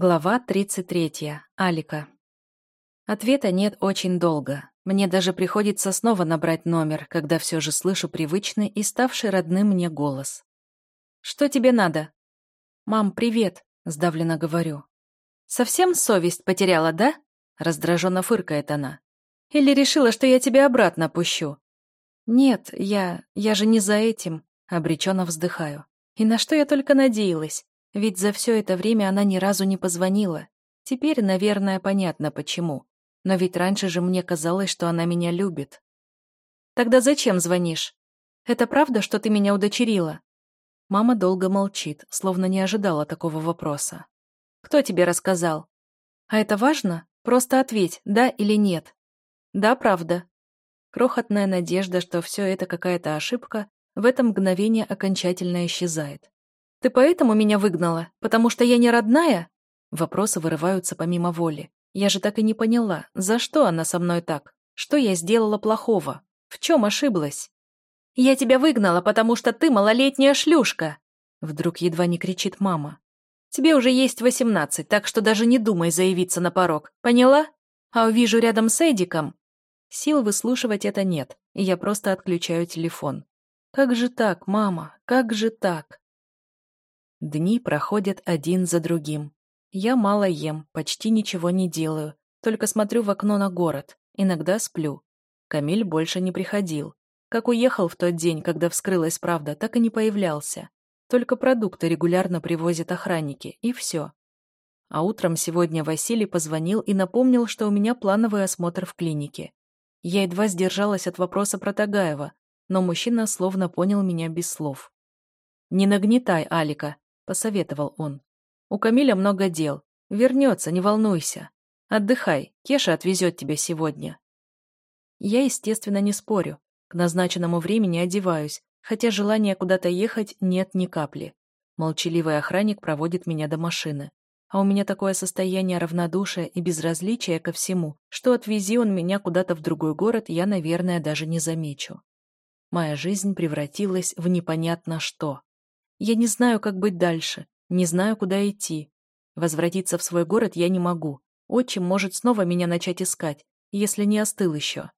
Глава 33. Алика. Ответа нет очень долго. Мне даже приходится снова набрать номер, когда все же слышу привычный и ставший родным мне голос. «Что тебе надо?» «Мам, привет», — сдавленно говорю. «Совсем совесть потеряла, да?» — раздраженно фыркает она. «Или решила, что я тебя обратно пущу?» «Нет, я... я же не за этим», — обреченно вздыхаю. «И на что я только надеялась? Ведь за все это время она ни разу не позвонила. Теперь, наверное, понятно почему. Но ведь раньше же мне казалось, что она меня любит. Тогда зачем звонишь? Это правда, что ты меня удочерила? Мама долго молчит, словно не ожидала такого вопроса. Кто тебе рассказал? А это важно? Просто ответь, да или нет. Да, правда. Крохотная надежда, что все это какая-то ошибка, в это мгновение окончательно исчезает. «Ты поэтому меня выгнала? Потому что я не родная?» Вопросы вырываются помимо воли. Я же так и не поняла, за что она со мной так? Что я сделала плохого? В чем ошиблась? «Я тебя выгнала, потому что ты малолетняя шлюшка!» Вдруг едва не кричит мама. «Тебе уже есть восемнадцать, так что даже не думай заявиться на порог. Поняла? А увижу рядом с Эдиком...» Сил выслушивать это нет, и я просто отключаю телефон. «Как же так, мама? Как же так?» Дни проходят один за другим. Я мало ем, почти ничего не делаю, только смотрю в окно на город, иногда сплю. Камиль больше не приходил. Как уехал в тот день, когда вскрылась правда, так и не появлялся. Только продукты регулярно привозят охранники, и все. А утром сегодня Василий позвонил и напомнил, что у меня плановый осмотр в клинике. Я едва сдержалась от вопроса про Тагаева, но мужчина словно понял меня без слов. «Не нагнетай, Алика, посоветовал он. «У Камиля много дел. Вернется, не волнуйся. Отдыхай, Кеша отвезет тебя сегодня». Я, естественно, не спорю. К назначенному времени одеваюсь, хотя желания куда-то ехать нет ни капли. Молчаливый охранник проводит меня до машины. А у меня такое состояние равнодушия и безразличия ко всему, что отвези он меня куда-то в другой город, я, наверное, даже не замечу. Моя жизнь превратилась в непонятно что. Я не знаю, как быть дальше, не знаю, куда идти. Возвратиться в свой город я не могу. Отчим может снова меня начать искать, если не остыл еще.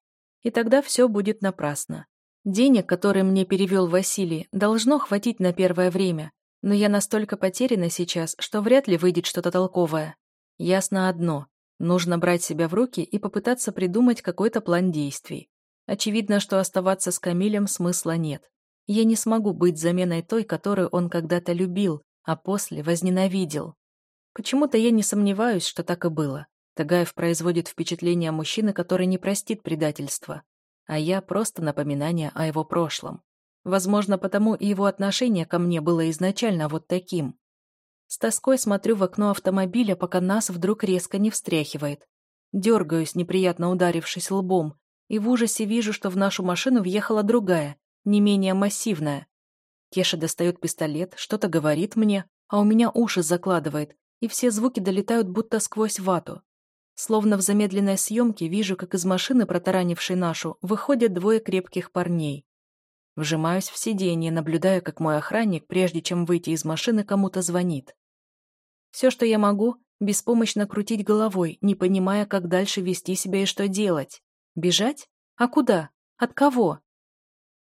И тогда все будет напрасно. Денег, которые мне перевел Василий, должно хватить на первое время, но я настолько потеряна сейчас, что вряд ли выйдет что-то толковое. Ясно одно. Нужно брать себя в руки и попытаться придумать какой-то план действий. Очевидно, что оставаться с Камилем смысла нет. Я не смогу быть заменой той, которую он когда-то любил, а после возненавидел. Почему-то я не сомневаюсь, что так и было. Тагаев производит впечатление мужчины, который не простит предательства. А я просто напоминание о его прошлом. Возможно, потому и его отношение ко мне было изначально вот таким. С тоской смотрю в окно автомобиля, пока нас вдруг резко не встряхивает. Дергаюсь, неприятно ударившись лбом, и в ужасе вижу, что в нашу машину въехала другая, не менее массивная. Кеша достает пистолет, что-то говорит мне, а у меня уши закладывает, и все звуки долетают будто сквозь вату. Словно в замедленной съемке вижу, как из машины, протаранившей нашу, выходят двое крепких парней. Вжимаюсь в сиденье, наблюдая, как мой охранник, прежде чем выйти из машины, кому-то звонит. Все, что я могу, беспомощно крутить головой, не понимая, как дальше вести себя и что делать. Бежать? А куда? От кого?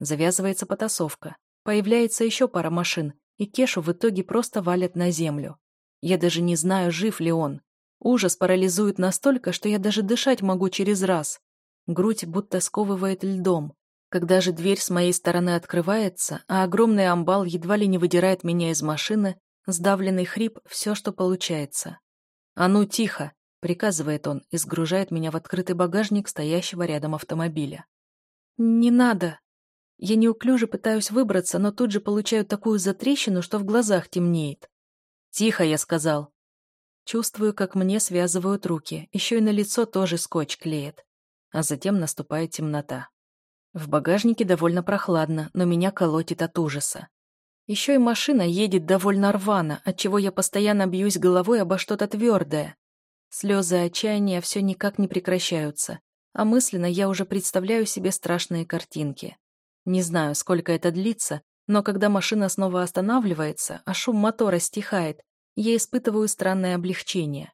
Завязывается потасовка. Появляется еще пара машин, и Кешу в итоге просто валят на землю. Я даже не знаю, жив ли он. Ужас парализует настолько, что я даже дышать могу через раз. Грудь будто сковывает льдом. Когда же дверь с моей стороны открывается, а огромный амбал едва ли не выдирает меня из машины, сдавленный хрип — все, что получается. «А ну, тихо!» — приказывает он и сгружает меня в открытый багажник стоящего рядом автомобиля. «Не надо!» Я неуклюже пытаюсь выбраться, но тут же получаю такую затрещину, что в глазах темнеет. «Тихо», — я сказал. Чувствую, как мне связывают руки, еще и на лицо тоже скотч клеит. А затем наступает темнота. В багажнике довольно прохладно, но меня колотит от ужаса. Еще и машина едет довольно рвано, отчего я постоянно бьюсь головой обо что-то твердое. Слезы отчаяния все никак не прекращаются, а мысленно я уже представляю себе страшные картинки. Не знаю, сколько это длится, но когда машина снова останавливается, а шум мотора стихает, я испытываю странное облегчение.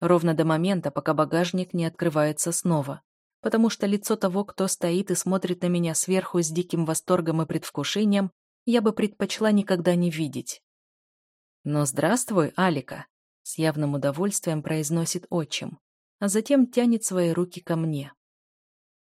Ровно до момента, пока багажник не открывается снова. Потому что лицо того, кто стоит и смотрит на меня сверху с диким восторгом и предвкушением, я бы предпочла никогда не видеть. «Но здравствуй, Алика», — с явным удовольствием произносит отчим, а затем тянет свои руки ко мне.